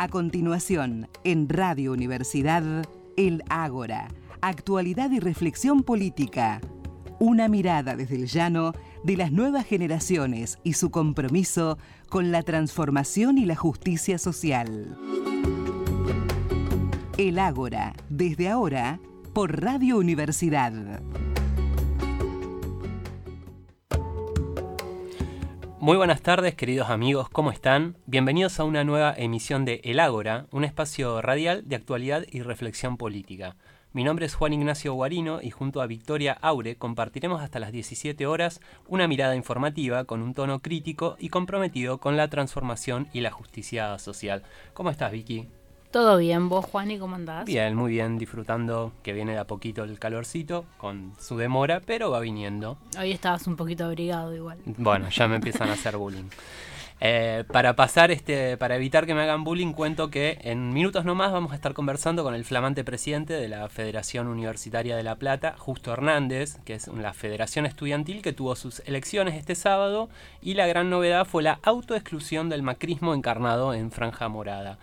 A continuación, en Radio Universidad, El Ágora, actualidad y reflexión política. Una mirada desde el llano de las nuevas generaciones y su compromiso con la transformación y la justicia social. El Ágora, desde ahora, por Radio Universidad. Muy buenas tardes, queridos amigos, ¿cómo están? Bienvenidos a una nueva emisión de El Ágora, un espacio radial de actualidad y reflexión política. Mi nombre es Juan Ignacio Guarino y junto a Victoria Aure compartiremos hasta las 17 horas una mirada informativa con un tono crítico y comprometido con la transformación y la justicia social. ¿Cómo estás, Vicky? Todo bien, vos Juan, ¿y cómo andás? Bien, muy bien, disfrutando que viene de a poquito el calorcito, con su demora, pero va viniendo. Hoy estabas un poquito abrigado igual. Bueno, ya me empiezan a hacer bullying. Eh, para pasar este, para evitar que me hagan bullying, cuento que en minutos nomás vamos a estar conversando con el flamante presidente de la Federación Universitaria de La Plata, Justo Hernández, que es la federación estudiantil que tuvo sus elecciones este sábado, y la gran novedad fue la autoexclusión del macrismo encarnado en Franja Morada.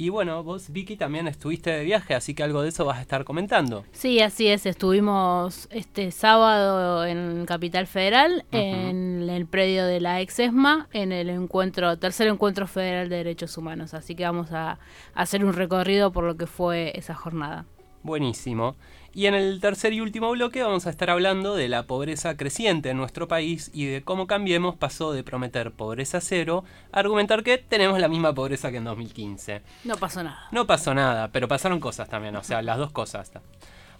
Y bueno, vos, Vicky, también estuviste de viaje, así que algo de eso vas a estar comentando. Sí, así es. Estuvimos este sábado en Capital Federal, en el predio de la ex-ESMA, en el encuentro, tercer encuentro federal de derechos humanos. Así que vamos a hacer un recorrido por lo que fue esa jornada. Buenísimo. Y en el tercer y último bloque vamos a estar hablando de la pobreza creciente en nuestro país y de cómo Cambiemos pasó de prometer pobreza cero a argumentar que tenemos la misma pobreza que en 2015. No pasó nada. No pasó nada, pero pasaron cosas también, o sea, las dos cosas.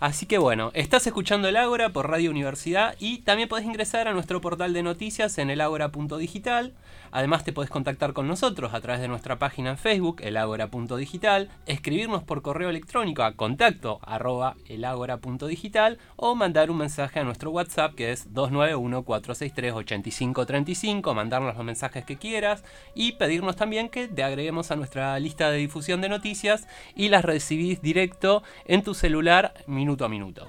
Así que bueno, estás escuchando el Ágora por Radio Universidad y también podés ingresar a nuestro portal de noticias en elagora.digital. Además te podés contactar con nosotros a través de nuestra página en Facebook, elagora.digital, escribirnos por correo electrónico a contacto arroba elagora.digital o mandar un mensaje a nuestro WhatsApp que es 291-463-8535, mandarnos los mensajes que quieras y pedirnos también que te agreguemos a nuestra lista de difusión de noticias y las recibís directo en tu celular minuto a minuto.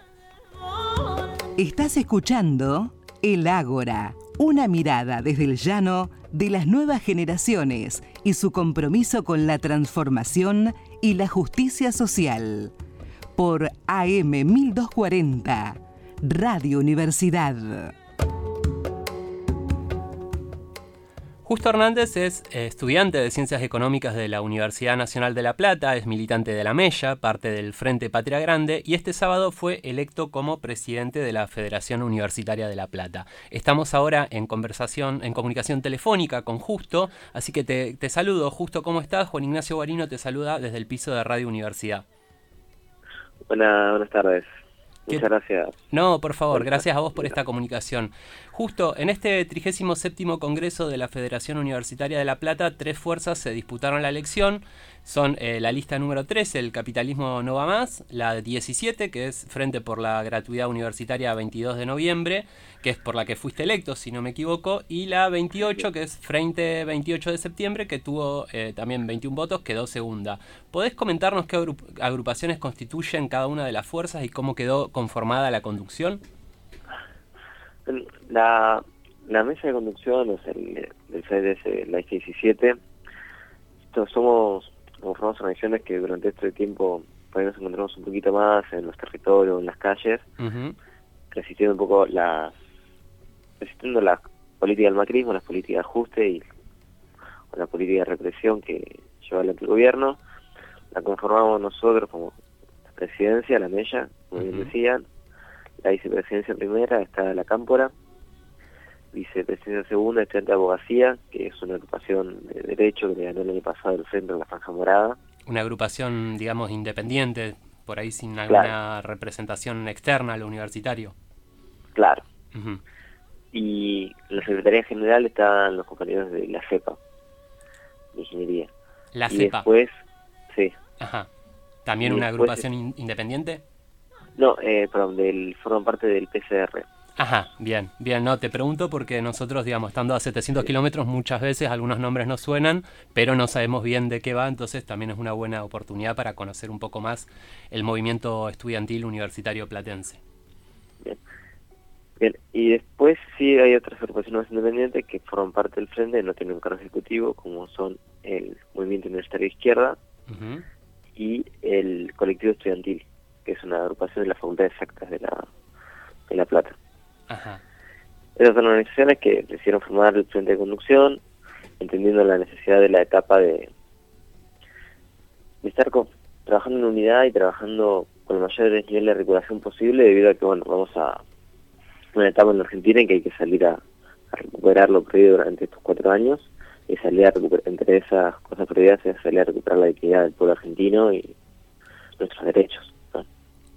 Estás escuchando El Ágora, una mirada desde el llano de las nuevas generaciones y su compromiso con la transformación y la justicia social. Por AM 1240, Radio Universidad. Justo Hernández es eh, estudiante de Ciencias Económicas de la Universidad Nacional de La Plata, es militante de la Mella, parte del Frente Patria Grande, y este sábado fue electo como presidente de la Federación Universitaria de La Plata. Estamos ahora en conversación, en comunicación telefónica con Justo, así que te, saludo. Justo, ¿cómo estás? Juan Ignacio Guarino te saluda desde el piso de Radio Universidad. Buenas tardes. Muchas gracias. No, por favor, gracias a vos por esta comunicación. Justo en este 37 Congreso de la Federación Universitaria de La Plata, tres fuerzas se disputaron la elección. Son eh, la lista número 13, el capitalismo no va más, la 17, que es Frente por la Gratuidad Universitaria 22 de noviembre, que es por la que fuiste electo, si no me equivoco, y la 28, que es Frente 28 de septiembre, que tuvo eh, también 21 votos, quedó segunda. ¿Podés comentarnos qué agrupaciones constituyen cada una de las fuerzas y cómo quedó conformada la conducción? La, la mesa de conducción, es el, el CDS, la 17, somos somos organizaciones que durante este tiempo pues, nos encontramos un poquito más en los territorios, en las calles, resistiendo un poco las resistiendo la política del macrismo, las políticas de ajuste y la política de represión que lleva el gobierno. La conformamos nosotros como presidencia, la mella, como bien decían, la vicepresidencia primera está la cámpora, vicepresidencia segunda, estudiante de abogacía, que es una agrupación de derecho que le ganó el año pasado el centro de la Franja Morada. Una agrupación, digamos, independiente, por ahí sin alguna representación externa a lo universitario. Claro. Y en la Secretaría General están los compañeros de la CEPA, de Ingeniería. La y CEPA. después, sí. Ajá. ¿También una agrupación independiente? No, eh, perdón, del, forman parte del PCR. Ajá, bien, bien, no, te pregunto porque nosotros, digamos, estando a 700 kilómetros, muchas veces algunos nombres nos suenan, pero no sabemos bien de qué va, entonces también es una buena oportunidad para conocer un poco más el movimiento estudiantil universitario platense. Bien. Bien, y después sí hay otras agrupaciones independientes que forman parte del frente, no tienen un cargo ejecutivo, como son el Movimiento Universitaria de Izquierda y el Colectivo Estudiantil, que es una agrupación de la Facultad de Exactas de La, de la Plata. Esas son organizaciones que decidieron formar el Frente de Conducción, entendiendo la necesidad de la etapa de, de estar trabajando en unidad y trabajando con el mayor nivel de recuperación posible debido a que bueno vamos a una etapa en la Argentina en que hay que salir a, recuperar lo perdido durante estos cuatro años salir a recuperar, entre esas cosas perdidas es salir a recuperar la dignidad del pueblo argentino y nuestros derechos.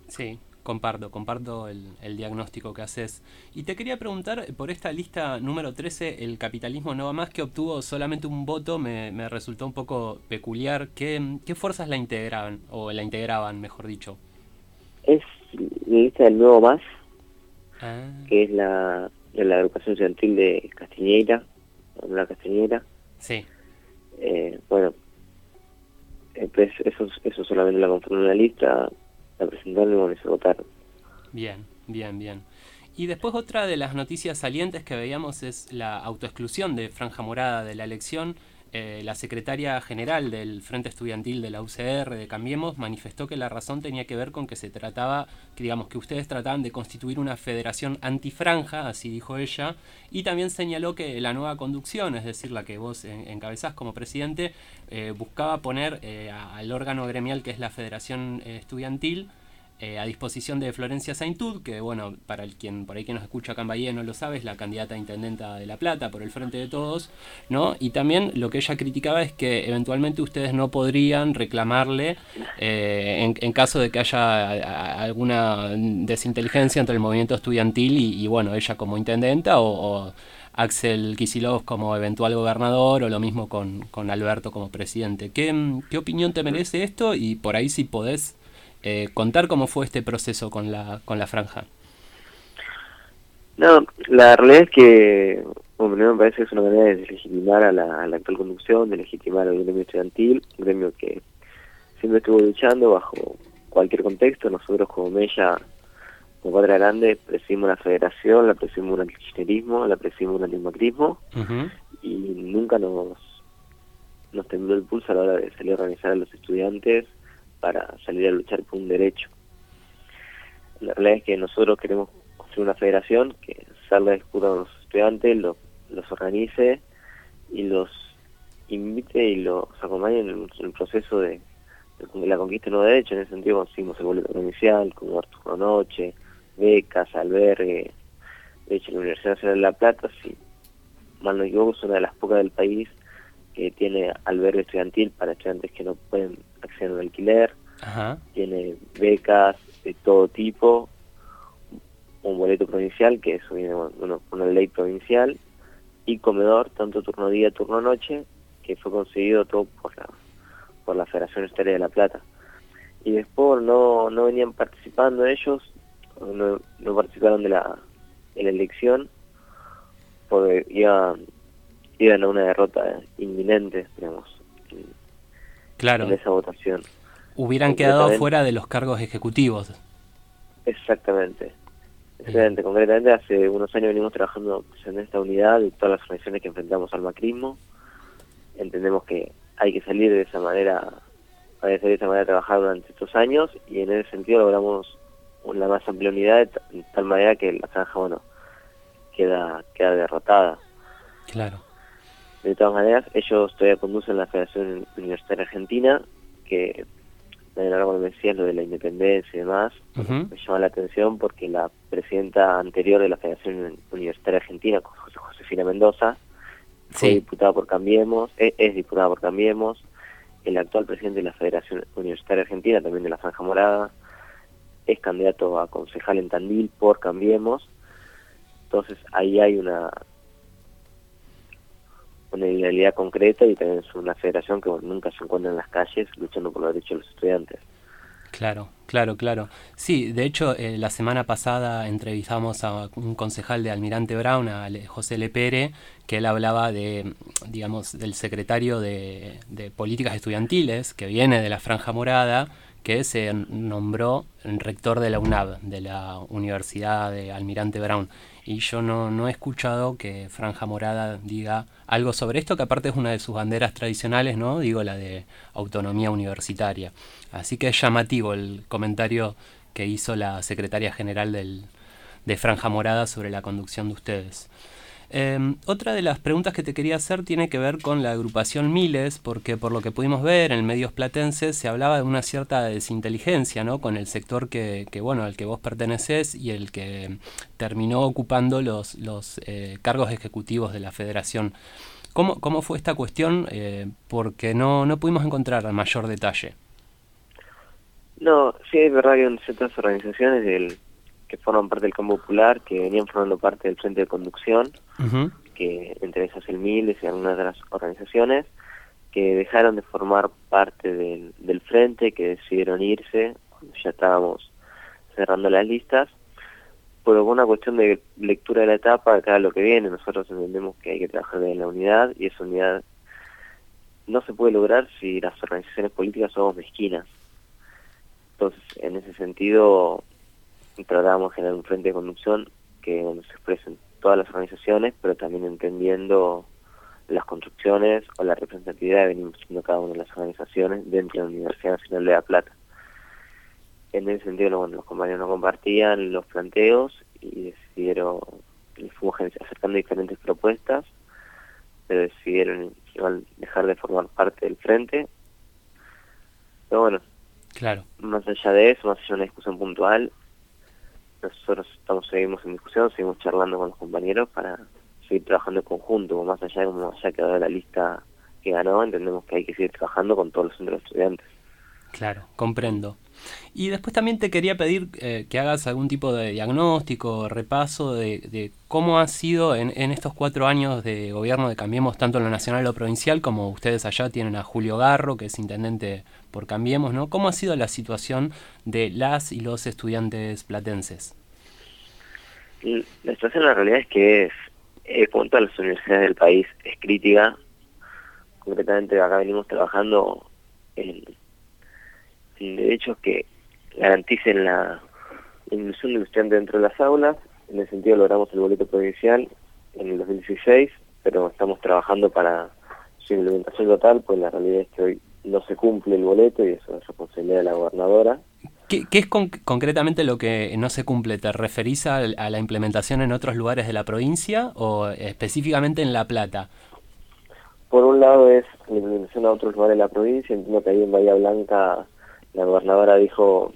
Sí, Comparto, comparto el, diagnóstico que haces. Y te quería preguntar, por esta lista número 13, el capitalismo no va más, que obtuvo solamente un voto, me, resultó un poco peculiar. ¿Qué, ¿Qué, fuerzas la integraban, o la integraban, mejor dicho? Es la lista del Nuevo Más, ah. que es la, de la agrupación estudiantil de Castiñeira, la Castiñeira. Sí. Eh, bueno, eh, pues eso, eso solamente la conforma una lista, la y votaron. Bien, bien, bien. Y después otra de las noticias salientes que veíamos es la autoexclusión de Franja Morada de la elección. Eh, la secretaria general del Frente Estudiantil de la UCR de Cambiemos manifestó que la razón tenía que ver con que se trataba, que digamos que ustedes trataban de constituir una federación antifranja, así dijo ella, y también señaló que la nueva conducción, es decir, la que vos encabezás como presidente, eh, buscaba poner eh, al órgano gremial que es la Federación Estudiantil, eh, a disposición de Florencia Saintud, que bueno, para el quien por ahí que nos escucha acá en no lo sabe, es la candidata a intendenta de La Plata por el Frente de Todos, ¿no? Y también lo que ella criticaba es que eventualmente ustedes no podrían reclamarle eh, en, caso de que haya alguna desinteligencia entre el movimiento estudiantil y, bueno, ella como intendenta o, Axel Kisilov como eventual gobernador o lo mismo con, con Alberto como presidente. ¿Qué, ¿Qué opinión te merece esto? Y por ahí si podés eh, contar cómo fue este proceso con la, con la franja. No, la realidad es que, bueno, me parece que es una manera de deslegitimar a la, actual conducción, de legitimar al gremio estudiantil, un gremio que siempre estuvo luchando bajo cualquier contexto. Nosotros como Mella, como Padre Grande, presidimos una federación, la presidimos un antikirchnerismo, la presidimos un antimacrismo, y nunca nos, nos tembló el pulso a la hora de salir a organizar a los estudiantes para salir a luchar por un derecho. La realidad es que nosotros queremos construir una federación que salga a disputar a los estudiantes, los, organice y los invite y los acompañe en el, proceso de, la conquista de nuevos derechos. En ese sentido conseguimos el boleto provincial, como Arturo Noche, becas, albergue. De hecho, la Universidad Nacional de La Plata, si mal no equivoco, es una de las pocas del país que tiene albergue estudiantil para estudiantes que no pueden acceder al alquiler, tiene becas de todo tipo, un boleto provincial, que eso viene con una ley provincial, y comedor, tanto turno día, turno noche, que fue conseguido todo por la, por la Federación Estatal de La Plata. Y después no, no venían participando ellos, no, no participaron de la, de la elección, porque iban iban a una derrota inminente, digamos, claro. en esa votación. Hubieran quedado fuera de los cargos ejecutivos. Exactamente. Excelente. Concretamente, hace unos años venimos trabajando en esta unidad de todas las organizaciones que enfrentamos al macrismo. Entendemos que hay que salir de esa manera, hay que salir de esa manera a trabajar durante estos años y en ese sentido logramos una más amplia unidad de tal manera que la franja, bueno, queda, queda derrotada. Claro. De todas maneras, ellos todavía conducen la Federación Universitaria Argentina, que cuando me decías lo de la independencia y demás, me llama la atención porque la presidenta anterior de la Federación Universitaria Argentina, Josefina Mendoza, fue diputada por Cambiemos, es, es, diputada por Cambiemos, el actual presidente de la Federación Universitaria Argentina, también de la Franja Morada, es candidato a concejal en Tandil por Cambiemos, entonces ahí hay una una idealidad concreta y también es una federación que nunca se encuentra en las calles luchando por los derechos de los estudiantes. Claro, claro, claro. Sí, de hecho, eh, la semana pasada entrevistamos a un concejal de Almirante Brown, a José Lepere, que él hablaba de, digamos, del secretario de, de Políticas Estudiantiles, que viene de la Franja Morada, que se nombró rector de la UNAB, de la Universidad de Almirante Brown. Y yo no, no he escuchado que Franja Morada diga algo sobre esto, que aparte es una de sus banderas tradicionales, ¿no? Digo, la de autonomía universitaria. Así que es llamativo el comentario que hizo la secretaria general del, de Franja Morada sobre la conducción de ustedes. Em, otra de las preguntas que te quería hacer tiene que ver con la agrupación Miles, porque por lo que pudimos ver en medios platenses se hablaba de una cierta desinteligencia ¿no? con el sector que, bueno, al que vos perteneces y el que terminó ocupando los, los eh, cargos ejecutivos de la federación. ¿Cómo, cómo fue esta cuestión? Eh, porque no, no pudimos encontrar mayor detalle. No, sí es verdad que hay ciertas organizaciones del, que forman parte del campo popular, que venían formando parte del frente de conducción, que entre esas el Miles y algunas de las organizaciones, que dejaron de formar parte del, del frente, que decidieron irse cuando ya estábamos cerrando las listas, por una cuestión de lectura de la etapa, acá lo que viene, nosotros entendemos que hay que trabajar en la unidad y esa unidad no se puede lograr si las organizaciones políticas somos mezquinas. Entonces, en ese sentido, tratábamos de generar un frente de conducción que donde se expresen todas las organizaciones, pero también entendiendo las construcciones o la representatividad que venimos haciendo cada una de las organizaciones dentro de la Universidad Nacional de La Plata. En ese sentido, bueno, los compañeros no compartían los planteos y decidieron, les fuimos acercando diferentes propuestas, pero decidieron igual dejar de formar parte del frente. Pero bueno, claro. más allá de eso, más allá de una discusión puntual, nosotros estamos seguimos en discusión, seguimos charlando con los compañeros para seguir trabajando en conjunto, más allá de cómo haya quedado la lista que ganó, entendemos que hay que seguir trabajando con todos los centros de estudiantes. Claro, comprendo. Y después también te quería pedir eh, que hagas algún tipo de diagnóstico, repaso de, cómo ha sido en, en, estos cuatro años de gobierno de Cambiemos, tanto en lo nacional y lo provincial, como ustedes allá tienen a Julio Garro, que es intendente por Cambiemos, ¿no? ¿Cómo ha sido la situación de las y los estudiantes platenses? La situación en la realidad es que es, eh, como todas las universidades del país, es crítica. Concretamente acá venimos trabajando en, derechos que garanticen la, inclusión del estudiante dentro de las aulas. En ese sentido logramos el boleto provincial en el 2016, pero estamos trabajando para su implementación total, pues la realidad es que hoy no se cumple el boleto y eso es responsabilidad de la gobernadora. ¿Qué, es concretamente lo que no se cumple? ¿Te referís a, la implementación en otros lugares de la provincia o específicamente en La Plata? Por un lado es la implementación a otros lugares de la provincia. Entiendo que ahí en Bahía Blanca la gobernadora dijo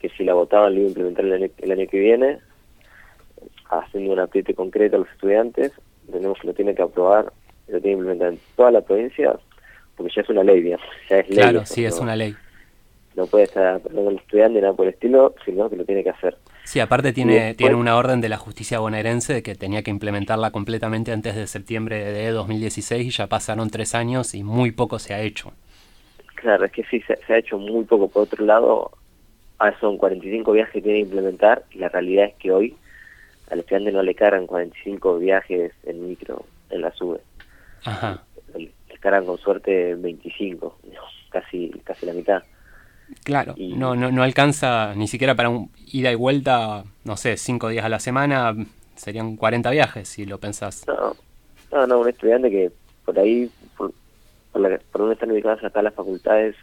que si la votaban le iba a implementar el año, que viene, haciendo un apriete concreto a los estudiantes. Tenemos que lo tiene que aprobar, lo tiene que implementar en toda la provincia porque ya es una ley, digamos, ya es ley. Claro, sí, es una ley. No puede estar perdón, el estudiante nada por el estilo, sino que lo tiene que hacer. Sí, aparte tiene, tiene una orden de la justicia bonaerense que tenía que implementarla completamente antes de septiembre de 2016 y ya pasaron tres años y muy poco se ha hecho. Claro, es que sí, se, ha hecho muy poco. Por otro lado, ah, son 45 viajes que tiene que implementar y la realidad es que hoy al estudiante no le cargan 45 viajes en micro en la SUBE. Ajá cargan con suerte 25, casi, casi la mitad. Claro, no, no, no alcanza ni siquiera para un ida y vuelta, no sé, cinco días a la semana, serían 40 viajes si lo pensás. No, no, un estudiante que por ahí, por, por, donde están ubicadas acá las facultades,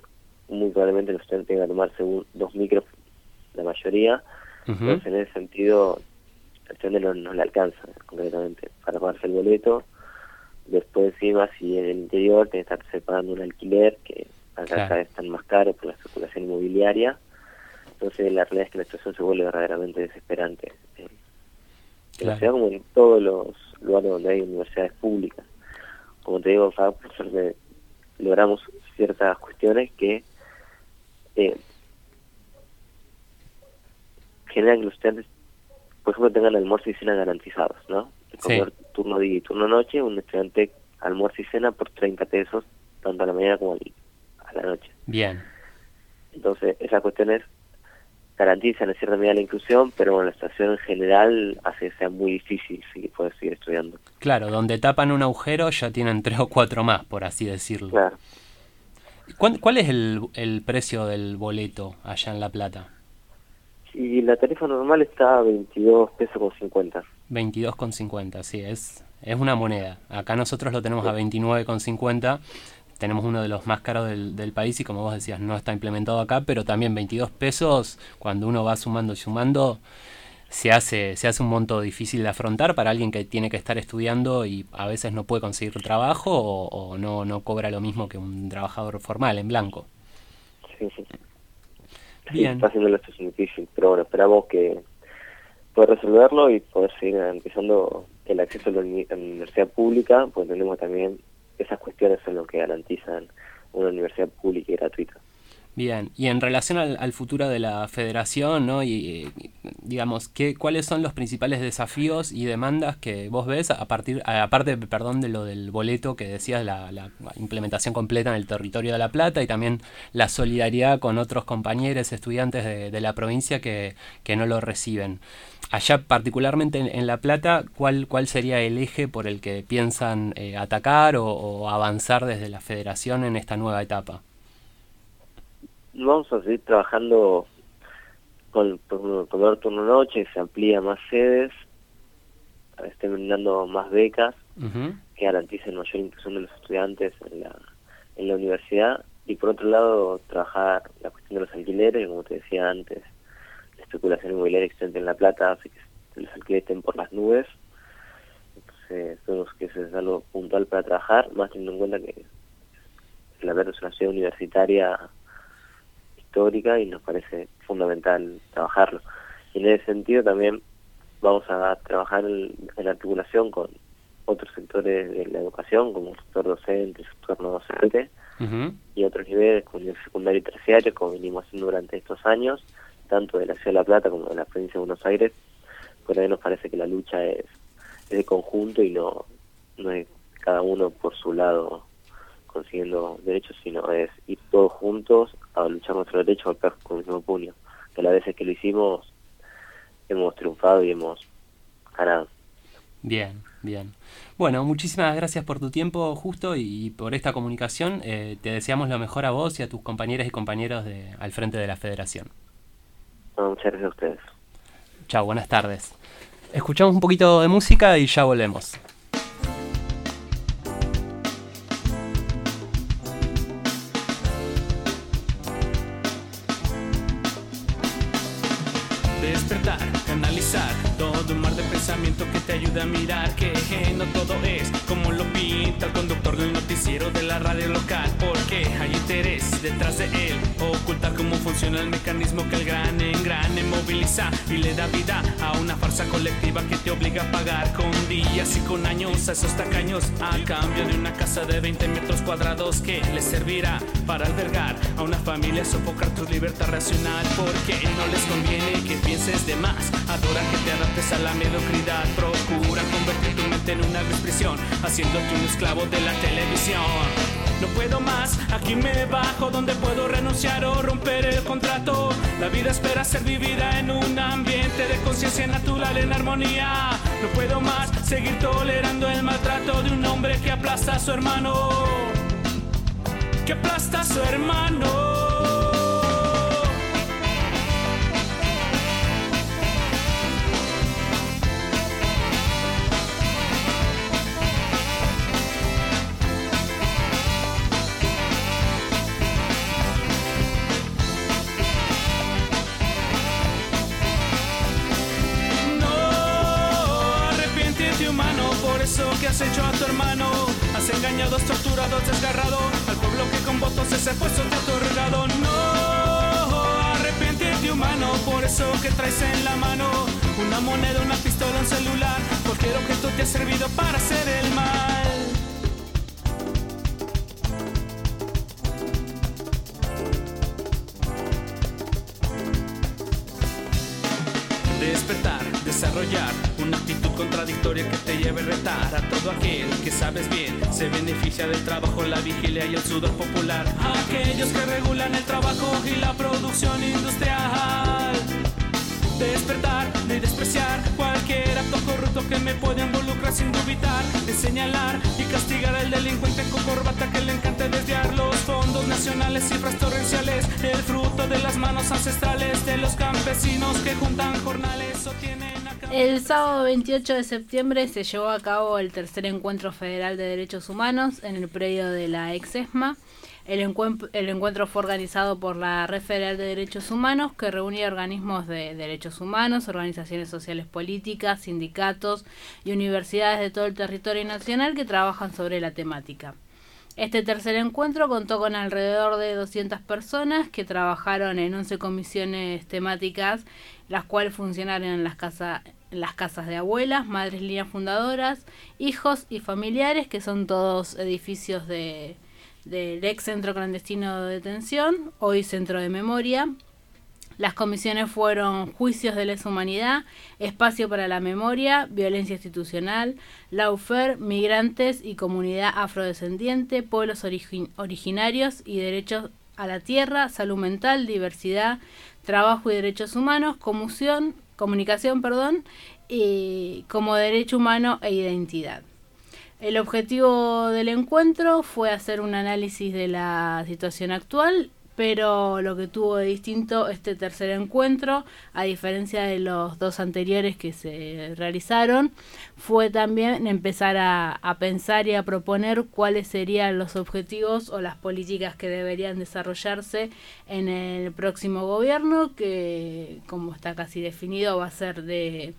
muy probablemente los estudiantes tengan que tomarse dos micros, la mayoría, entonces en ese sentido el estudiante no, no le alcanza concretamente para pagarse el boleto Después encima, si en el interior tenés que estar separando un alquiler, que acá cada están más caros por la circulación inmobiliaria. Entonces la realidad es que la situación se vuelve verdaderamente desesperante. Eh, en la ciudad como en todos los lugares donde hay universidades públicas. Como te digo, por suerte logramos ciertas cuestiones que eh, generan que los estudiantes, por ejemplo, tengan almuerzo y cena garantizados, ¿no? Turno día y turno noche, un estudiante almuerzo y cena por 30 pesos, tanto a la mañana como a la noche. Bien. Entonces, esas cuestiones garantizan en cierta medida la inclusión, pero la situación en general hace que sea muy difícil poder seguir estudiando. Claro, donde tapan un agujero ya tienen tres o cuatro más, por así decirlo. Claro. ¿Cuál, es el, el precio del boleto allá en La Plata? Y la tarifa normal está a 22 pesos con 50. 22 con 50, sí, es, es una moneda. Acá nosotros lo tenemos a 29 con 50 tenemos uno de los más caros del, del, país y como vos decías, no está implementado acá, pero también 22 pesos, cuando uno va sumando y sumando, se hace, se hace un monto difícil de afrontar para alguien que tiene que estar estudiando y a veces no puede conseguir trabajo o, o no, no cobra lo mismo que un trabajador formal en blanco. Sí, sí. Bien. está haciendo situación difícil, pero bueno, esperamos que poder resolverlo y poder seguir empezando el acceso a la universidad pública, pues tenemos también esas cuestiones son lo que garantizan una universidad pública y gratuita. Bien, y en relación al, futuro de la federación, ¿no? Y, digamos, ¿qué, ¿cuáles son los principales desafíos y demandas que vos ves a partir, aparte, perdón, de lo del boleto que decías, la, implementación completa en el territorio de La Plata y también la solidaridad con otros compañeros estudiantes de, de la provincia que, que no lo reciben? allá particularmente en, La Plata, ¿cuál, ¿cuál sería el eje por el que piensan eh, atacar o, avanzar desde la federación en esta nueva etapa? Vamos a seguir trabajando con, con, con turno noche, se amplía más sedes, estén brindando más becas que garanticen mayor inclusión de los estudiantes en la, en la universidad y por otro lado trabajar la cuestión de los alquileres, como te decía antes, especulación inmobiliaria existente en La Plata hace que los alquileres estén por las nubes. Entonces, tenemos que eso es algo puntual para trabajar, más teniendo en cuenta que La Plata es una ciudad universitaria histórica y nos parece fundamental trabajarlo. Y en ese sentido también vamos a trabajar en, la articulación con otros sectores de la educación, como el sector docente, el sector no docente, y otros niveles como el secundario y terciario, como venimos haciendo durante estos años, tanto de la Ciudad de La Plata como de la provincia de Buenos Aires, por ahí nos parece que la lucha es, de conjunto y no, no es cada uno por su lado consiguiendo derechos, sino es ir todos juntos a luchar nuestro derecho al con el mismo puño. Que las veces que lo hicimos hemos triunfado y hemos ganado. Bien, bien. Bueno, muchísimas gracias por tu tiempo, Justo, y por esta comunicación. Eh, te deseamos lo mejor a vos y a tus compañeras y compañeros de, al frente de la Federación muchas gracias a ustedes. Chao, buenas tardes. Escuchamos un poquito de música y ya volvemos. Analizar pensamiento que te ayuda a mirar que no todo es como lo pinta el conductor del noticiero de la radio local. Porque hay interés detrás de él, ocultar cómo funciona el mecanismo que el gran engrane moviliza y le da vida a una farsa colectiva que te obliga a pagar con días y con años a esos tacaños a cambio de una casa de 20 metros cuadrados que les servirá para albergar a una familia, sofocar tu libertad racional. Porque no les conviene que pienses de más, adoran que te adaptes a la mediocridad, procura convertir tu mente en una expresión, haciéndote un esclavo de la televisión. No puedo más, aquí me bajo donde puedo renunciar o romper el contrato. La vida espera ser vivida en un ambiente de conciencia natural en armonía. No puedo más seguir tolerando el maltrato de un hombre que aplasta a su hermano. Que aplasta a su hermano. Has hecho a tu hermano. Has engañado, torturado, desgarrado al pueblo que con votos ese puesto te ha otorgado. No, arrepiéntete humano por eso que traes en la mano. Una moneda, una pistola, un celular. Cualquier objeto te ha servido para hacer el mal. Despertar, desarrollar contradictoria que te lleve a retar a todo aquel que sabes bien se beneficia del trabajo, la vigilia y el sudor popular. Aquellos que regulan el trabajo y la producción industrial. Despertar de despreciar cualquier acto corrupto que me pueda involucrar sin dubitar, de señalar y castigar al delincuente con corbata que le encante desviar los fondos nacionales, cifras torrenciales, el fruto de las manos ancestrales de los campesinos que juntan jornales o tienen El sábado 28 de septiembre se llevó a cabo el tercer encuentro federal de derechos humanos en el predio de la ex-ESMA. El, el, encuentro fue organizado por la Red Federal de Derechos Humanos, que reunía organismos de derechos humanos, organizaciones sociales políticas, sindicatos y universidades de todo el territorio nacional que trabajan sobre la temática. Este tercer encuentro contó con alrededor de 200 personas que trabajaron en 11 comisiones temáticas, las cuales funcionaron en las, las casas de abuelas, madres líneas fundadoras, hijos y familiares, que son todos edificios de, del ex centro clandestino de detención, hoy centro de memoria, las comisiones fueron Juicios de lesa humanidad, Espacio para la Memoria, Violencia Institucional, Laufer, Migrantes y Comunidad Afrodescendiente, Pueblos Originarios y Derechos a la Tierra, Salud Mental, Diversidad, Trabajo y Derechos Humanos, Comunicación, comunicación perdón, y como Derecho Humano e Identidad. El objetivo del encuentro fue hacer un análisis de la situación actual pero lo que tuvo de distinto este tercer encuentro, a diferencia de los dos anteriores que se realizaron, fue también empezar a, pensar y a proponer cuáles serían los objetivos o las políticas que deberían desarrollarse en el próximo gobierno, que como está casi definido va a ser de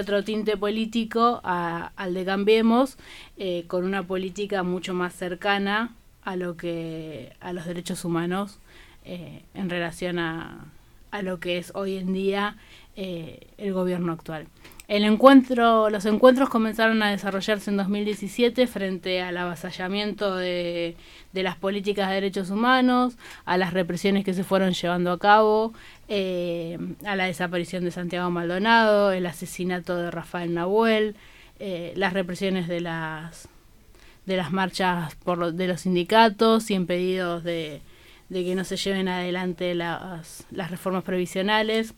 otro tinte político al de Cambiemos, eh, con una política mucho más cercana a lo que a los derechos humanos eh, en relación a, a, lo que es hoy en día eh, el gobierno actual. El encuentro, los encuentros comenzaron a desarrollarse en 2017 frente al avasallamiento de, de, las políticas de derechos humanos, a las represiones que se fueron llevando a cabo, eh, a la desaparición de Santiago Maldonado, el asesinato de Rafael Nahuel, las represiones de las de las marchas por de los sindicatos y en pedidos de, de que no se lleven adelante las, las reformas previsionales.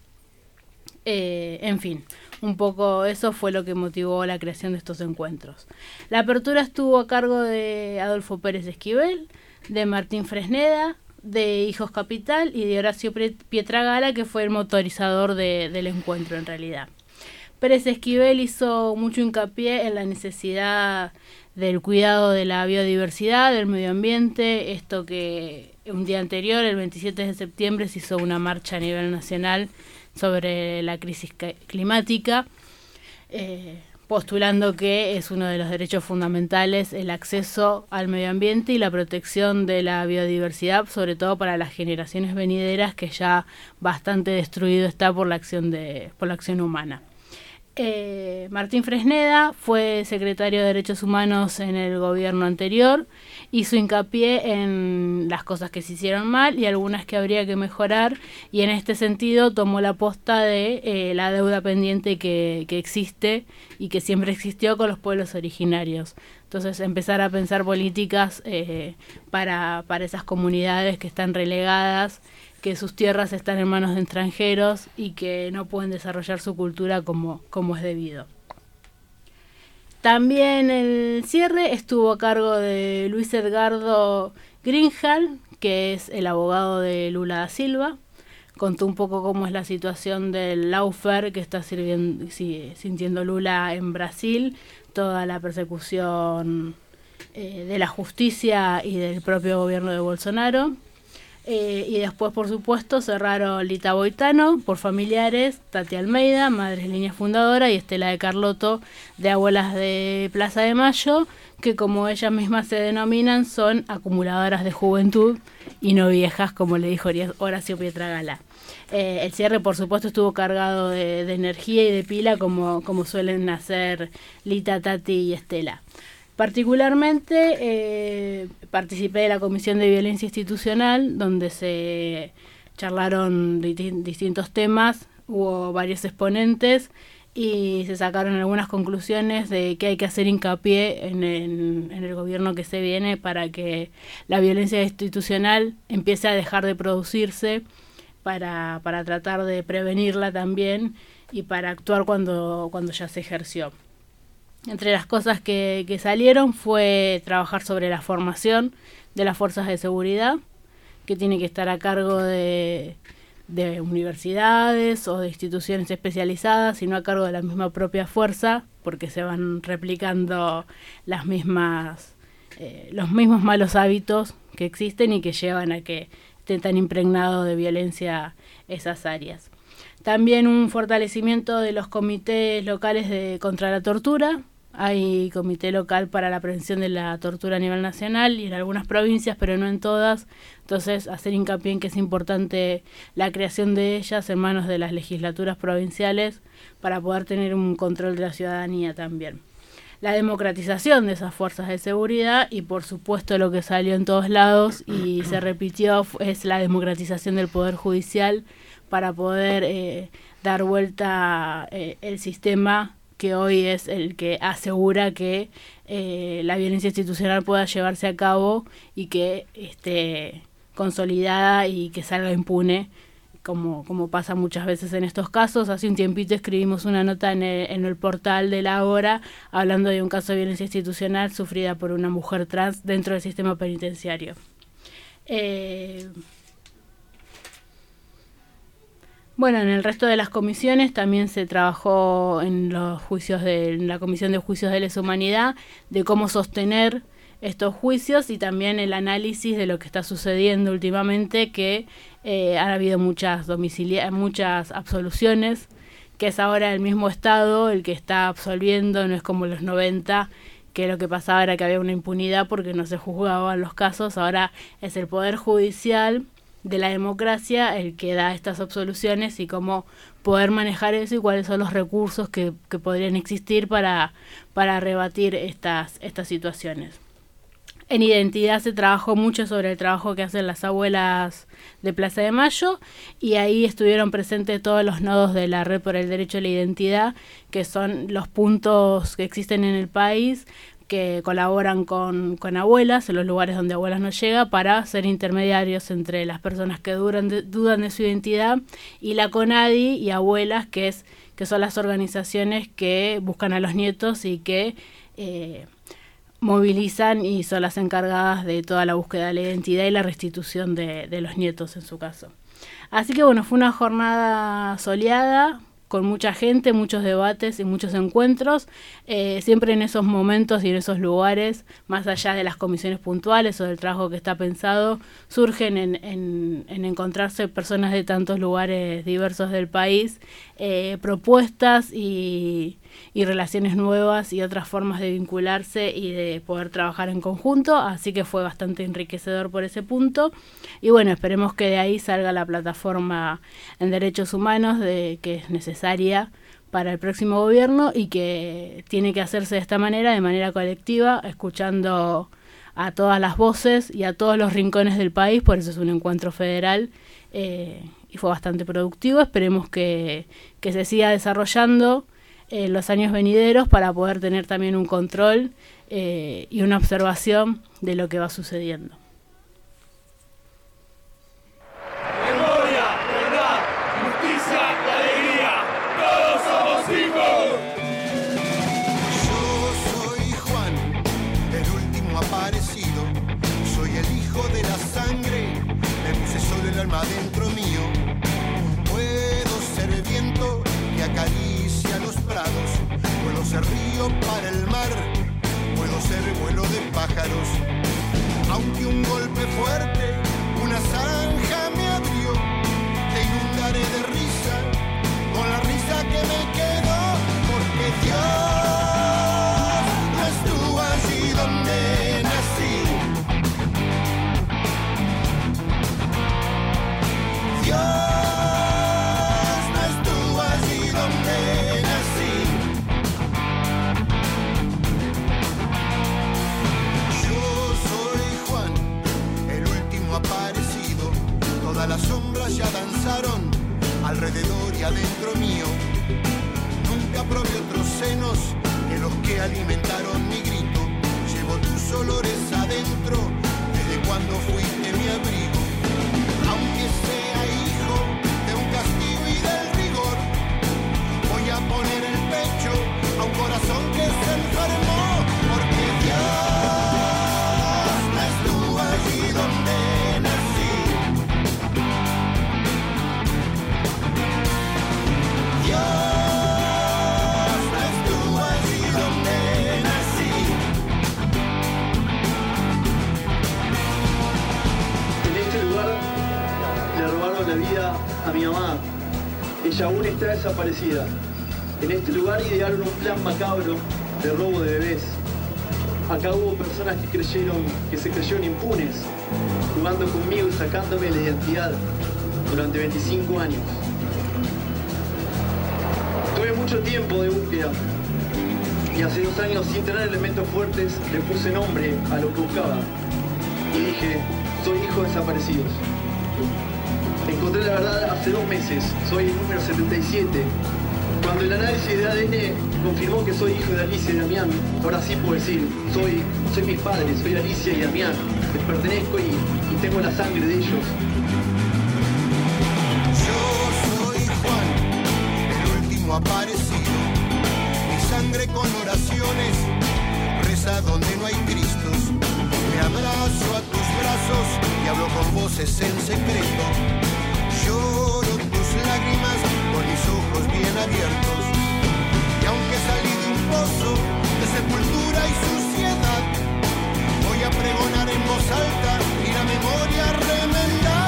Eh, en fin, un poco eso fue lo que motivó la creación de estos encuentros. La apertura estuvo a cargo de Adolfo Pérez Esquivel, de Martín Fresneda, de Hijos Capital y de Horacio Pietragala, que fue el motorizador del encuentro en realidad. Pérez Esquivel hizo mucho hincapié en la necesidad del cuidado de la biodiversidad, del medio ambiente, esto que un día anterior, el 27 de septiembre, se hizo una marcha a nivel nacional sobre la crisis climática, eh, postulando que es uno de los derechos fundamentales el acceso al medio ambiente y la protección de la biodiversidad, sobre todo para las generaciones venideras, que ya bastante destruido está por la acción de, por la acción humana. Eh, Martín Fresneda fue secretario de Derechos Humanos en el gobierno anterior, hizo hincapié en las cosas que se hicieron mal y algunas que habría que mejorar y en este sentido tomó la posta de eh, la deuda pendiente que, existe y que siempre existió con los pueblos originarios. Entonces empezar a pensar políticas eh, para, para esas comunidades que están relegadas que sus tierras están en manos de extranjeros y que no pueden desarrollar su cultura como, como es debido. También el cierre estuvo a cargo de Luis Edgardo Grinjal, que es el abogado de Lula da Silva. Contó un poco cómo es la situación del laufer que está sirviendo, sintiendo Lula en Brasil, toda la persecución eh, de la justicia y del propio gobierno de Bolsonaro. Eh, y después, por supuesto, cerraron Lita Boitano por familiares, Tati Almeida, Madres Línea Fundadora y Estela de Carloto de Abuelas de Plaza de Mayo, que como ellas mismas se denominan, son acumuladoras de juventud y no viejas, como le dijo Horacio Pietragala. Eh, el cierre, por supuesto, estuvo cargado de, de, energía y de pila, como, como suelen hacer Lita, Tati y Estela. Particularmente eh, participé de la Comisión de Violencia Institucional, donde se charlaron distintos temas, hubo varios exponentes y se sacaron algunas conclusiones de que hay que hacer hincapié en el, gobierno que se viene para que la violencia institucional empiece a dejar de producirse, para, para tratar de prevenirla también y para actuar cuando, cuando ya se ejerció. Entre las cosas que, salieron fue trabajar sobre la formación de las fuerzas de seguridad, que tiene que estar a cargo de, de universidades o de instituciones especializadas, sino a cargo de la misma propia fuerza, porque se van replicando las mismas, eh, los mismos malos hábitos que existen y que llevan a que estén tan impregnados de violencia esas áreas. También un fortalecimiento de los comités locales de contra la tortura, hay comité local para la prevención de la tortura a nivel nacional y en algunas provincias, pero no en todas. Entonces, hacer hincapié en que es importante la creación de ellas en manos de las legislaturas provinciales para poder tener un control de la ciudadanía también. La democratización de esas fuerzas de seguridad y por supuesto lo que salió en todos lados y se repitió es la democratización del Poder Judicial para poder eh, dar vuelta eh, el sistema que hoy es el que asegura que eh, la violencia institucional pueda llevarse a cabo y que esté consolidada y que salga impune, como, como pasa muchas veces en estos casos. Hace un tiempito escribimos una nota en el, portal de la hora hablando de un caso de violencia institucional sufrida por una mujer trans dentro del sistema penitenciario. Eh, Bueno, en el resto de las comisiones también se trabajó en los juicios de la Comisión de Juicios de Lesa Humanidad de cómo sostener estos juicios y también el análisis de lo que está sucediendo últimamente, que eh, ha habido muchas muchas absoluciones, que es ahora el mismo Estado el que está absolviendo, no es como los 90 que lo que pasaba era que había una impunidad porque no se juzgaban los casos, ahora es el Poder Judicial de la democracia el que da estas absoluciones y cómo poder manejar eso y cuáles son los recursos que, que podrían existir para, para rebatir estas, estas situaciones. En identidad se trabajó mucho sobre el trabajo que hacen las abuelas de Plaza de Mayo y ahí estuvieron presentes todos los nodos de la red por el derecho a la identidad, que son los puntos que existen en el país que colaboran con, con, abuelas en los lugares donde abuelas no llega para ser intermediarios entre las personas que duran dudan de su identidad y la CONADI y abuelas que es que son las organizaciones que buscan a los nietos y que eh, movilizan y son las encargadas de toda la búsqueda de la identidad y la restitución de, de los nietos en su caso. Así que bueno, fue una jornada soleada, con mucha gente, muchos debates y muchos encuentros, eh, siempre en esos momentos y en esos lugares, más allá de las comisiones puntuales o del trabajo que está pensado, surgen en, en, encontrarse personas de tantos lugares diversos del país, eh, propuestas y, y relaciones nuevas y otras formas de vincularse y de poder trabajar en conjunto, así que fue bastante enriquecedor por ese punto. Y bueno, esperemos que de ahí salga la plataforma en derechos humanos de que es necesaria para el próximo gobierno y que tiene que hacerse de esta manera, de manera colectiva, escuchando a todas las voces y a todos los rincones del país, por eso es un encuentro federal eh, y fue bastante productivo. Esperemos que, que se siga desarrollando en los años venideros para poder tener también un control eh, y una observación de lo que va sucediendo. A mi mamá. Ella aún está desaparecida. En este lugar idearon un plan macabro de robo de bebés. Acá hubo personas que creyeron, que se creyeron impunes, jugando conmigo y sacándome la identidad durante 25 años. Tuve mucho tiempo de búsqueda y hace dos años sin tener elementos fuertes le puse nombre a lo que buscaba y dije, soy hijo de desaparecidos. Encontré la verdad hace dos meses, soy el número 77. Cuando el análisis de ADN confirmó que soy hijo de Alicia y Damián, ahora sí puedo decir, soy, soy mis padres, soy Alicia y Damián, les pertenezco y, y tengo la sangre de ellos. Yo soy Juan, el último aparecido. Mi sangre con oraciones reza donde no hay Cristos. Me abrazo a tus brazos y hablo con voces en secreto. Y aunque salí de un pozo de sepultura y suciedad, voy a pregonar en voz alta y la memoria remendar.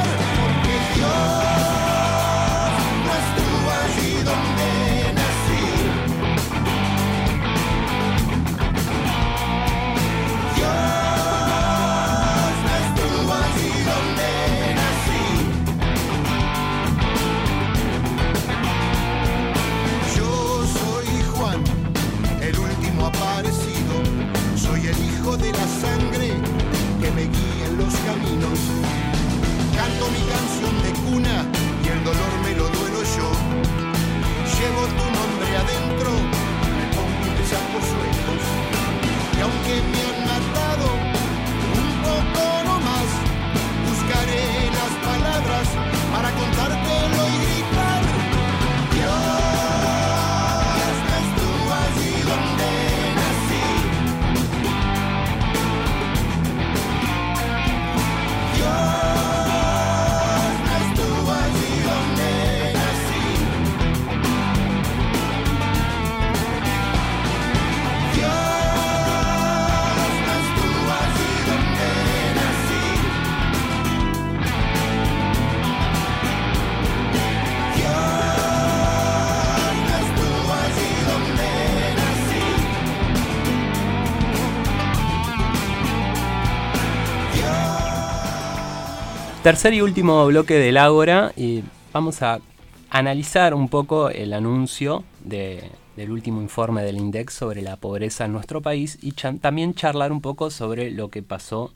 Tercer y último bloque del Ágora y vamos a analizar un poco el anuncio de- del último informe del INDEX sobre la pobreza en nuestro país y también charlar un poco sobre lo que pasó,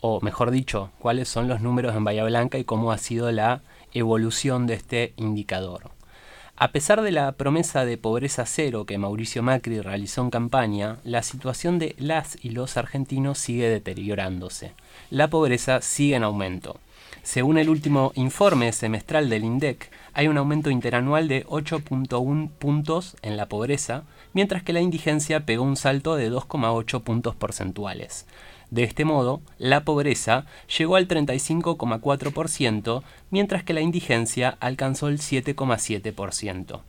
o mejor dicho, cuáles son los números en Bahía Blanca y cómo ha sido la evolución de este indicador. A pesar de la promesa de pobreza cero que Mauricio Macri realizó en campaña, la situación de las y los argentinos sigue deteriorándose. La pobreza sigue en aumento. Según el último informe semestral del INDEC, hay un aumento interanual de 8.1 puntos en la pobreza, mientras que la indigencia pegó un salto de 2,8 puntos porcentuales. De este modo, la pobreza llegó al 35,4%, mientras que la indigencia alcanzó el 7,7%.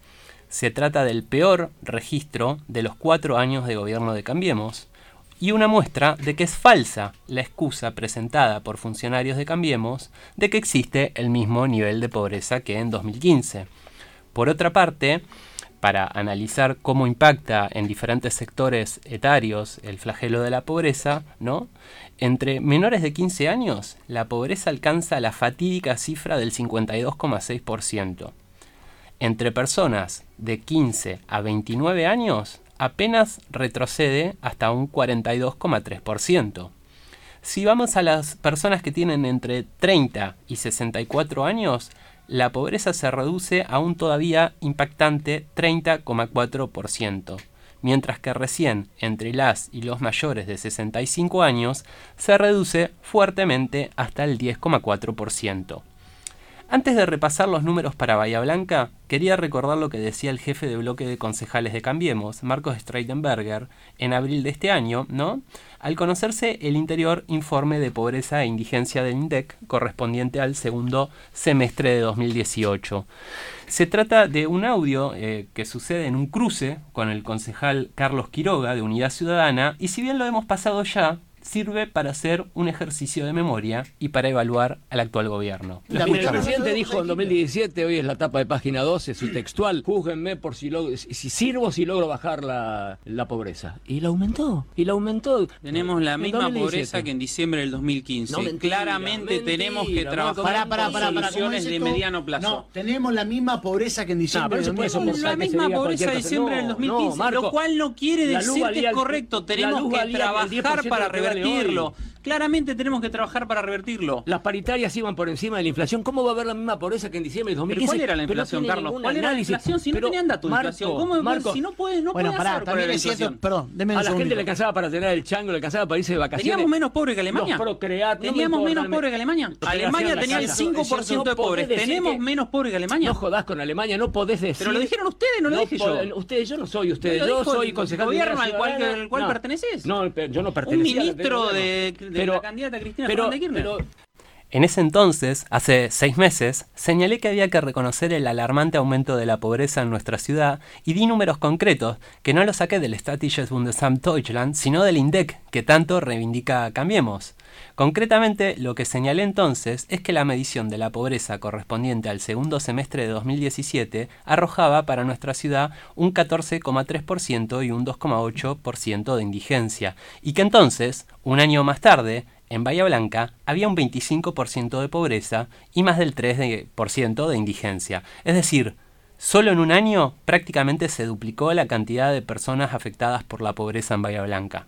Se trata del peor registro de los cuatro años de gobierno de Cambiemos, y una muestra de que es falsa la excusa presentada por funcionarios de Cambiemos de que existe el mismo nivel de pobreza que en 2015. Por otra parte, para analizar cómo impacta en diferentes sectores etarios el flagelo de la pobreza, ¿no? Entre menores de 15 años, la pobreza alcanza la fatídica cifra del 52,6%. Entre personas de 15 a 29 años, apenas retrocede hasta un 42,3%. Si vamos a las personas que tienen entre 30 y 64 años, la pobreza se reduce a un todavía impactante 30,4%, mientras que recién entre las y los mayores de 65 años se reduce fuertemente hasta el 10,4%. Antes de repasar los números para Bahía Blanca, quería recordar lo que decía el jefe de bloque de concejales de Cambiemos, Marcos Streitenberger, en abril de este año, ¿no? Al conocerse el interior informe de pobreza e indigencia del INDEC correspondiente al segundo semestre de 2018. Se trata de un audio eh, que sucede en un cruce con el concejal Carlos Quiroga de Unidad Ciudadana y si bien lo hemos pasado ya, sirve para hacer un ejercicio de memoria y para evaluar al actual gobierno. el presidente dijo en 2017, hoy es la etapa de página 12, su textual, júzguenme por si, logro, si sirvo, si logro bajar la, la pobreza. Y la aumentó, y la aumentó. Tenemos la misma pobreza que en diciembre del 2015. Claramente tenemos que trabajar para, para, para, soluciones de mediano plazo. No, tenemos la misma pobreza que en diciembre del 2015. La misma pobreza de diciembre del 2015, lo cual no quiere decir que es correcto. Tenemos que trabajar para revertirlo. Claramente tenemos que trabajar para revertirlo. Las paritarias iban por encima de la inflación. ¿Cómo va a haber la misma pobreza que en diciembre del 2015? ¿Cuál era la inflación, Carlos? ¿Cuál era la inflación si no tenían datos de inflación? ¿Cómo, Marco, si no puedes, no bueno, puedes pará, también es cierto, perdón, A la gente le alcanzaba para tener el chango, le alcanzaba para irse de vacaciones. ¿Teníamos menos pobres que Alemania? ¿Teníamos menos pobres que Alemania? Alemania tenía el 5% de pobres. ¿Tenemos menos pobres que Alemania? No jodás con Alemania, no podés decir... Pero lo dijeron ustedes, no lo dije yo. Ustedes, yo no soy ustedes, yo soy concejal de gobierno al cual perteneces. No, yo no pertenecía. Un ministro de la candidata pero, en ese entonces, hace seis meses, señalé que había que reconocer el alarmante aumento de la pobreza en nuestra ciudad y di números concretos, que no los saqué del Statisches Bundesamt Deutschland, sino del INDEC, que tanto reivindica Cambiemos. Concretamente, lo que señalé entonces es que la medición de la pobreza correspondiente al segundo semestre de 2017 arrojaba para nuestra ciudad un 14,3% y un 2,8% de indigencia, y que entonces, un año más tarde, en Bahía Blanca había un 25% de pobreza y más del 3% de indigencia. Es decir, solo en un año prácticamente se duplicó la cantidad de personas afectadas por la pobreza en Bahía Blanca.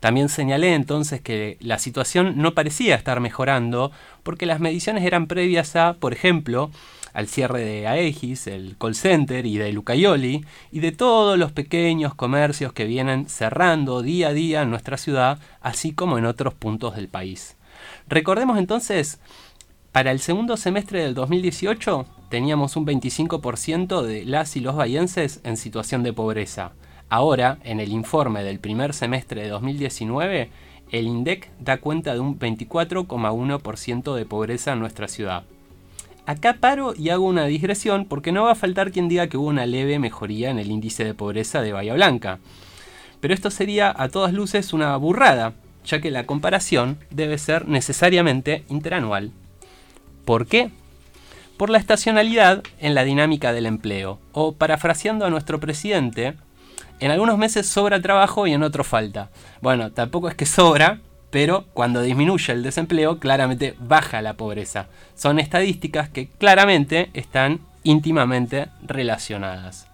También señalé entonces que la situación no parecía estar mejorando porque las mediciones eran previas a, por ejemplo, al cierre de Aegis, el call center y de Lucayoli, y de todos los pequeños comercios que vienen cerrando día a día en nuestra ciudad, así como en otros puntos del país. Recordemos entonces, para el segundo semestre del 2018 teníamos un 25% de las y los bayenses en situación de pobreza. Ahora, en el informe del primer semestre de 2019, el INDEC da cuenta de un 24,1% de pobreza en nuestra ciudad. Acá paro y hago una digresión porque no va a faltar quien diga que hubo una leve mejoría en el índice de pobreza de Bahía Blanca. Pero esto sería a todas luces una burrada, ya que la comparación debe ser necesariamente interanual. ¿Por qué? Por la estacionalidad en la dinámica del empleo, o parafraseando a nuestro presidente, en algunos meses sobra trabajo y en otros falta. Bueno, tampoco es que sobra, pero cuando disminuye el desempleo, claramente baja la pobreza. Son estadísticas que claramente están íntimamente relacionadas.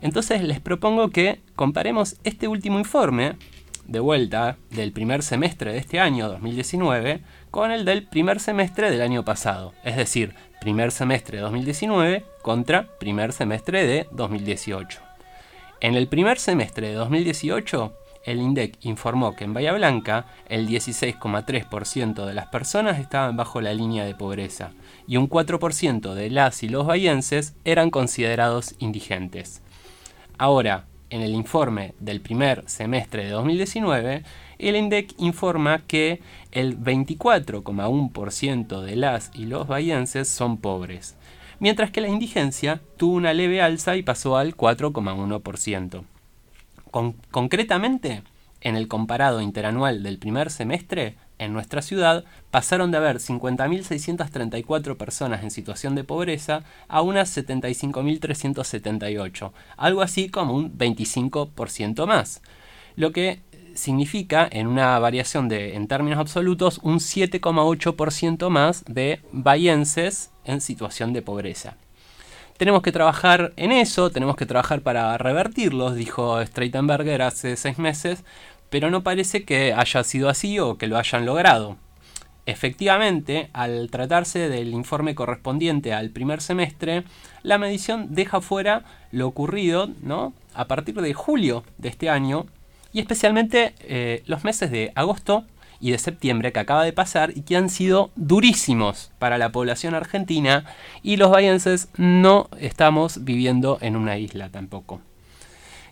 Entonces les propongo que comparemos este último informe, de vuelta, del primer semestre de este año 2019, con el del primer semestre del año pasado. Es decir, primer semestre de 2019 contra primer semestre de 2018. En el primer semestre de 2018, el INDEC informó que en Bahía Blanca el 16,3% de las personas estaban bajo la línea de pobreza y un 4% de las y los bahienses eran considerados indigentes. Ahora, en el informe del primer semestre de 2019, el INDEC informa que el 24,1% de las y los bahienses son pobres, mientras que la indigencia tuvo una leve alza y pasó al 4,1% concretamente, en el comparado interanual del primer semestre, en nuestra ciudad pasaron de haber 50.634 personas en situación de pobreza a unas 75.378, algo así como un 25% más, lo que significa en una variación de, en términos absolutos, un 7,8% más de bayenses en situación de pobreza. Tenemos que trabajar en eso, tenemos que trabajar para revertirlos, dijo Streitenberger hace seis meses, pero no parece que haya sido así o que lo hayan logrado. Efectivamente, al tratarse del informe correspondiente al primer semestre, la medición deja fuera lo ocurrido ¿no? a partir de julio de este año y especialmente eh, los meses de agosto y de septiembre que acaba de pasar y que han sido durísimos para la población argentina y los bayenses no estamos viviendo en una isla tampoco.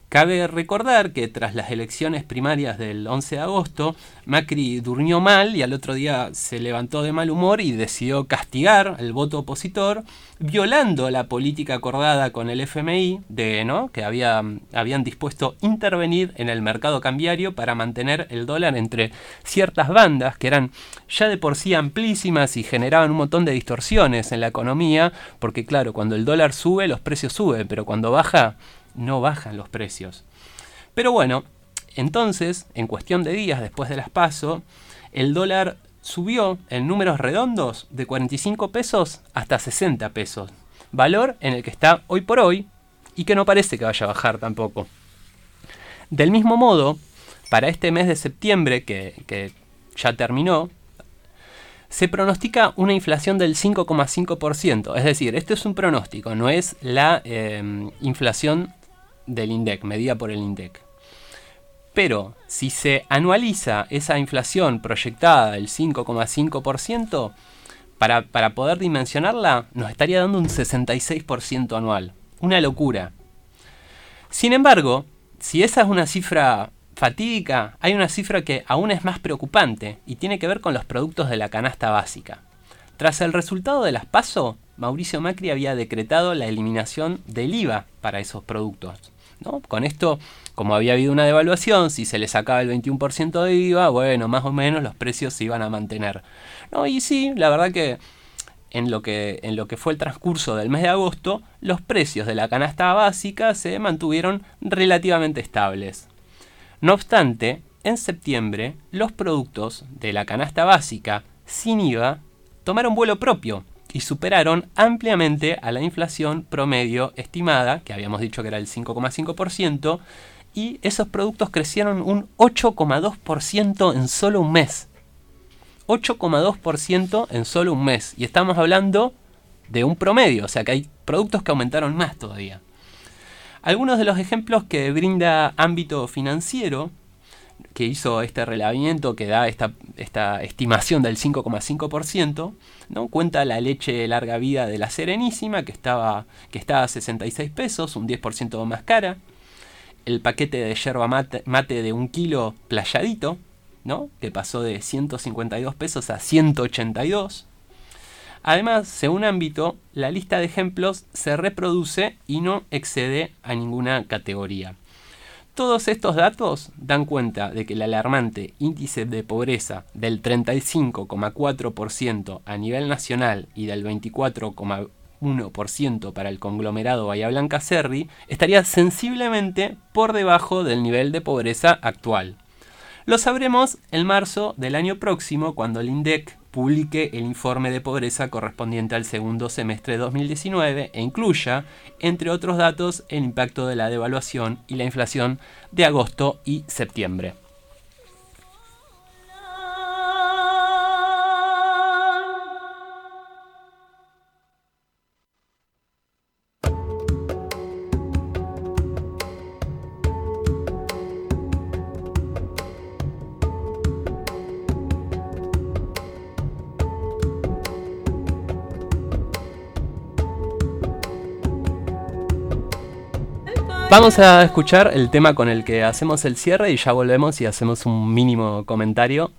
Cabe recordar que tras las elecciones primarias del 11 de agosto, Macri durmió mal y al otro día se levantó de mal humor y decidió castigar el voto opositor, violando la política acordada con el FMI, de, ¿no? que había, habían dispuesto intervenir en el mercado cambiario para mantener el dólar entre ciertas bandas que eran ya de por sí amplísimas y generaban un montón de distorsiones en la economía, porque claro, cuando el dólar sube, los precios suben, pero cuando baja, no bajan los precios. Pero bueno, entonces, en cuestión de días después de las PASO, el dólar subió en números redondos de 45 pesos hasta 60 pesos, valor en el que está hoy por hoy y que no parece que vaya a bajar tampoco. Del mismo modo, para este mes de septiembre que, ya terminó, se pronostica una inflación del 5,5%. Es decir, esto es un pronóstico, no es la eh, inflación del INDEC, medida por el INDEC. Pero si se anualiza esa inflación proyectada del 5,5%, para, para poder dimensionarla nos estaría dando un 66% anual. Una locura. Sin embargo, si esa es una cifra fatídica, hay una cifra que aún es más preocupante y tiene que ver con los productos de la canasta básica. Tras el resultado de las PASO, Mauricio Macri había decretado la eliminación del IVA para esos productos. Con esto, como había habido una devaluación, si se le sacaba el 21% de IVA, bueno, más o menos los precios se iban a mantener. ¿no? Y sí, la verdad que en lo que, en lo que fue el transcurso del mes de agosto, los precios de la canasta básica se mantuvieron relativamente estables. No obstante, en septiembre, los productos de la canasta básica sin IVA tomaron vuelo propio y superaron ampliamente a la inflación promedio estimada, que habíamos dicho que era el 5,5%, y esos productos crecieron un 8,2% en solo un mes. 8,2% en solo un mes. Y estamos hablando de un promedio, o sea que hay productos que aumentaron más todavía. Algunos de los ejemplos que brinda ámbito financiero que hizo este relevamiento que da esta, esta estimación del 5,5%, ¿no? cuenta la leche larga vida de la Serenísima, que estaba, que estaba a 66 pesos, un 10% más cara, el paquete de yerba mate, mate, de un kilo playadito, ¿no? que pasó de 152 pesos a 182. Además, según ámbito, la lista de ejemplos se reproduce y no excede a ninguna categoría. Todos estos datos dan cuenta de que el alarmante índice de pobreza del 35,4% a nivel nacional y del 24,1% para el conglomerado Bahía Blanca Cerri estaría sensiblemente por debajo del nivel de pobreza actual. Lo sabremos en marzo del año próximo cuando el INDEC publique el informe de pobreza correspondiente al segundo semestre de 2019 e incluya, entre otros datos, el impacto de la devaluación y la inflación de agosto y septiembre. Vamos a escuchar el tema con el que hacemos el cierre y ya volvemos y hacemos un mínimo comentario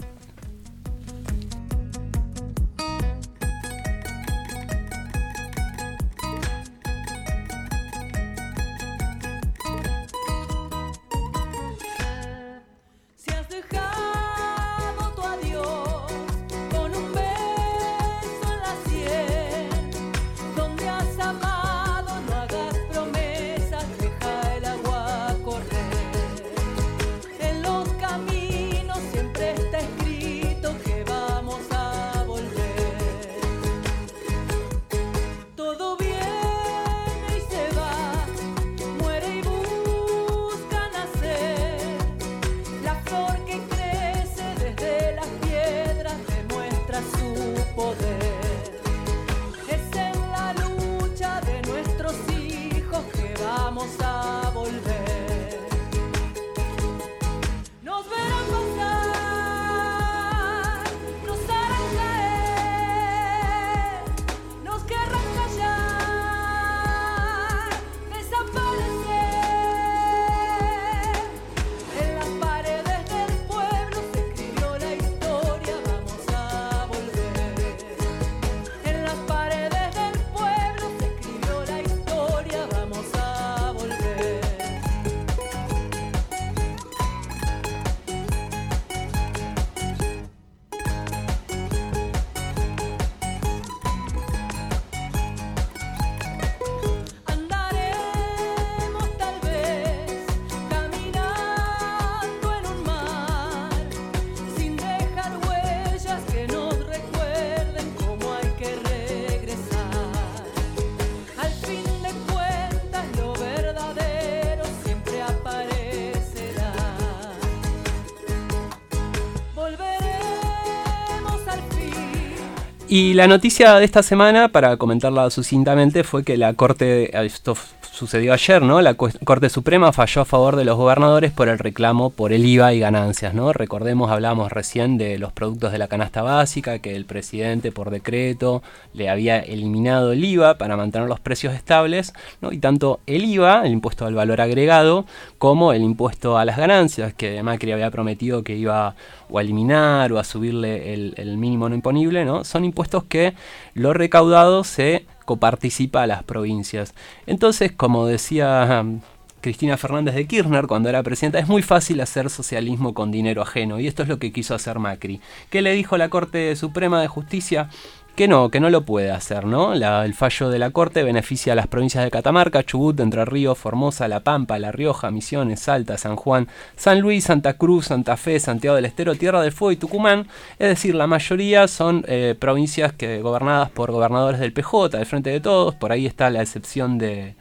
Y la noticia de esta semana, para comentarla sucintamente, fue que la Corte, esto sucedió ayer, ¿no? La Corte Suprema falló a favor de los gobernadores por el reclamo por el IVA y ganancias, ¿no? Recordemos, hablamos recién de los productos de la canasta básica, que el presidente por decreto le había eliminado el IVA para mantener los precios estables, ¿no? Y tanto el IVA, el impuesto al valor agregado, como el impuesto a las ganancias, que Macri había prometido que iba o a eliminar o a subirle el, el mínimo no imponible, ¿no? Son impuestos que lo recaudado se coparticipa a las provincias. Entonces, como decía um, Cristina Fernández de Kirchner cuando era presidenta, es muy fácil hacer socialismo con dinero ajeno, y esto es lo que quiso hacer Macri. ¿Qué le dijo la Corte Suprema de Justicia? Que no, que no lo puede hacer, ¿no? el fallo de la Corte beneficia a las provincias de Catamarca, Chubut, Entre Ríos, Formosa, La Pampa, La Rioja, Misiones, Salta, San Juan, San Luis, Santa Cruz, Santa Fe, Santiago del Estero, Tierra del Fuego y Tucumán. Es decir, la mayoría son eh, provincias que, gobernadas por gobernadores del PJ, del Frente de Todos, por ahí está la excepción de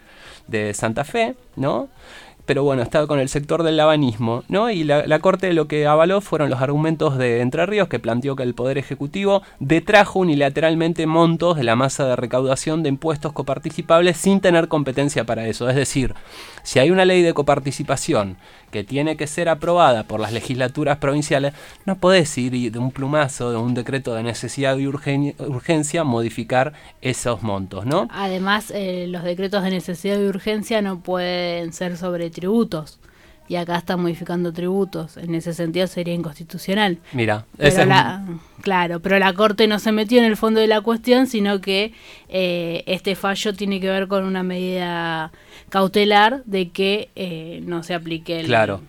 Santa Fe, ¿no? Pero bueno, estaba con el sector del lavanismo, ¿no? Y la, Corte lo que avaló fueron los argumentos de Entre Ríos, que planteó que el Poder Ejecutivo detrajo unilateralmente montos de la masa de recaudación de impuestos coparticipables sin tener competencia para eso. Es decir, si hay una ley de coparticipación que tiene que ser aprobada por las legislaturas provinciales, no podés ir de un plumazo, de un decreto de necesidad y urgencia, modificar esos montos, ¿no? Además, eh, los decretos de necesidad y urgencia no pueden ser sobre tributos. Y acá está modificando tributos. En ese sentido sería inconstitucional. Mira, claro, pero la Corte no se metió en el fondo de la cuestión, sino que eh, este fallo tiene que ver con una medida cautelar de que eh, no se aplique el... Claro.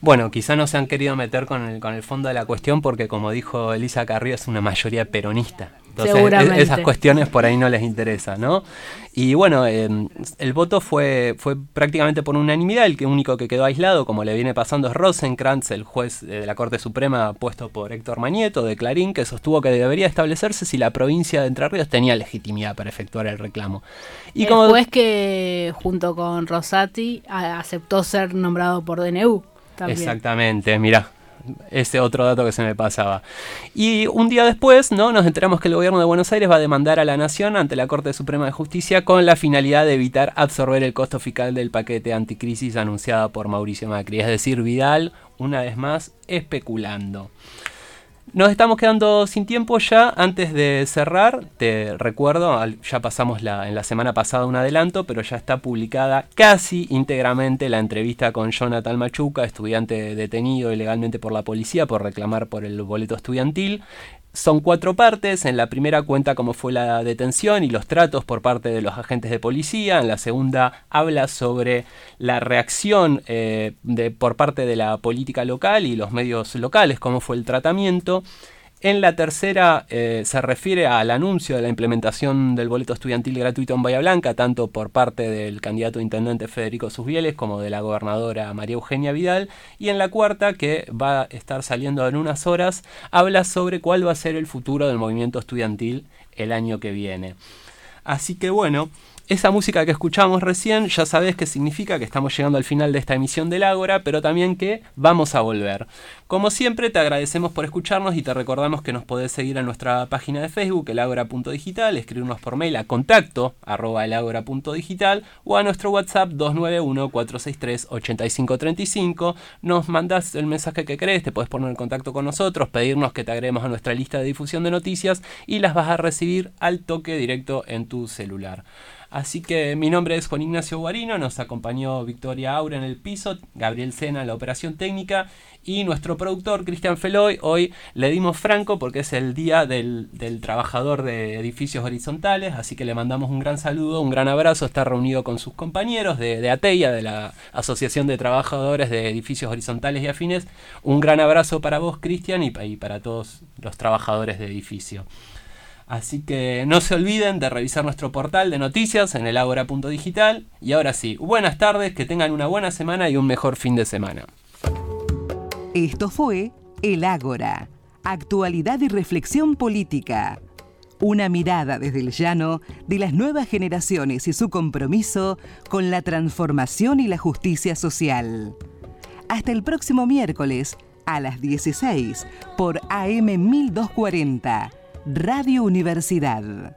Bueno, quizá no se han querido meter con el, con el fondo de la cuestión porque, como dijo Elisa Carrillo, es una mayoría peronista. Entonces, e, esas cuestiones por ahí no les interesan, ¿no? Y bueno, em, el voto fue, fue prácticamente por unanimidad. El que único que quedó aislado, como le viene pasando, es Rosenkrantz, el juez de la Corte Suprema puesto por Héctor Mañeto de Clarín, que sostuvo que debería establecerse si la provincia de Entre Ríos tenía legitimidad para efectuar el reclamo. Y el como juez que junto con Rosati aceptó ser nombrado por DNU. Exactamente, mira, ese otro dato que se me pasaba. Y un día después, ¿no? Nos enteramos que el gobierno de Buenos Aires va a demandar a la Nación ante la Corte Suprema de Justicia con la finalidad de evitar absorber el costo fiscal del paquete anticrisis anunciado por Mauricio Macri. Es decir, Vidal, una vez más, especulando. Nos estamos quedando sin tiempo ya. Antes de cerrar, te recuerdo, ya pasamos la, en la semana pasada un adelanto, pero ya está publicada casi íntegramente la entrevista con Jonathan Machuca, estudiante detenido ilegalmente por la policía por reclamar por el boleto estudiantil. Son cuatro partes. En la primera cuenta cómo fue la detención y los tratos por parte de los agentes de policía. En la segunda habla sobre la reacción eh, de, por parte de la política local y los medios locales, cómo fue el tratamiento. En la tercera eh, se refiere al anuncio de la implementación del boleto estudiantil gratuito en Bahía Blanca, tanto por parte del candidato intendente Federico Susbieles como de la gobernadora María Eugenia Vidal. Y en la cuarta, que va a estar saliendo en unas horas, habla sobre cuál va a ser el futuro del movimiento estudiantil el año que viene. Así que bueno, esa música que escuchamos recién ya sabes que significa que estamos llegando al final de esta emisión del Ágora, pero también que vamos a volver. Como siempre, te agradecemos por escucharnos y te recordamos que nos podés seguir en nuestra página de Facebook, elagora.digital, escribirnos por mail a contacto arroba elagora.digital o a nuestro WhatsApp 291-463-8535. Nos mandás el mensaje que querés, te podés poner en contacto con nosotros, pedirnos que te agreguemos a nuestra lista de difusión de noticias y las vas a recibir al toque directo en tu celular. Así que mi nombre es Juan Ignacio Guarino, nos acompañó Victoria Aura en el piso, Gabriel Sena en la operación técnica y nuestro productor Cristian Feloy. Hoy le dimos franco porque es el día del, trabajador de edificios horizontales, así que le mandamos un gran saludo, un gran abrazo. Está reunido con sus compañeros de, de ATEIA, de la Asociación de Trabajadores de Edificios Horizontales y Afines. Un gran abrazo para vos, Cristian, y para todos los trabajadores de edificio. Así que no se olviden de revisar nuestro portal de noticias en el agora.digital. Y ahora sí, buenas tardes, que tengan una buena semana y un mejor fin de semana. Esto fue El Ágora, actualidad y reflexión política. Una mirada desde el llano de las nuevas generaciones y su compromiso con la transformación y la justicia social. Hasta el próximo miércoles a las 16 por AM 1240 Radio Universidad